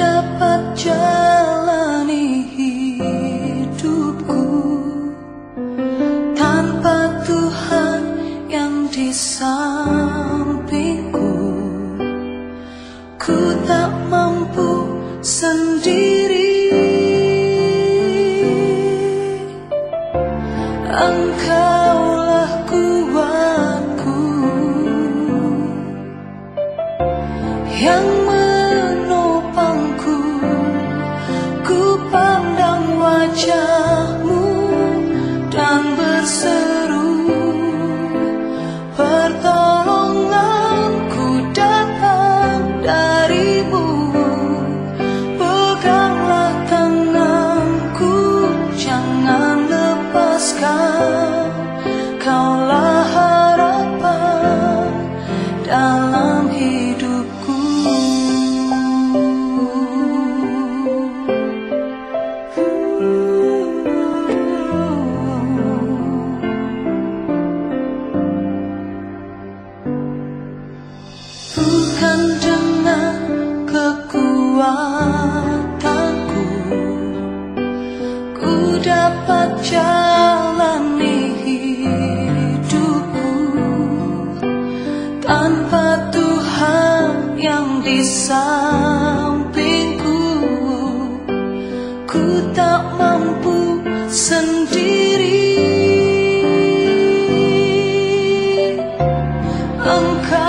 dapat jalani hidupku tanpa Tuhan yang di sampingku. Ku tak mampu sendiri. Engkau I'm here. 放开。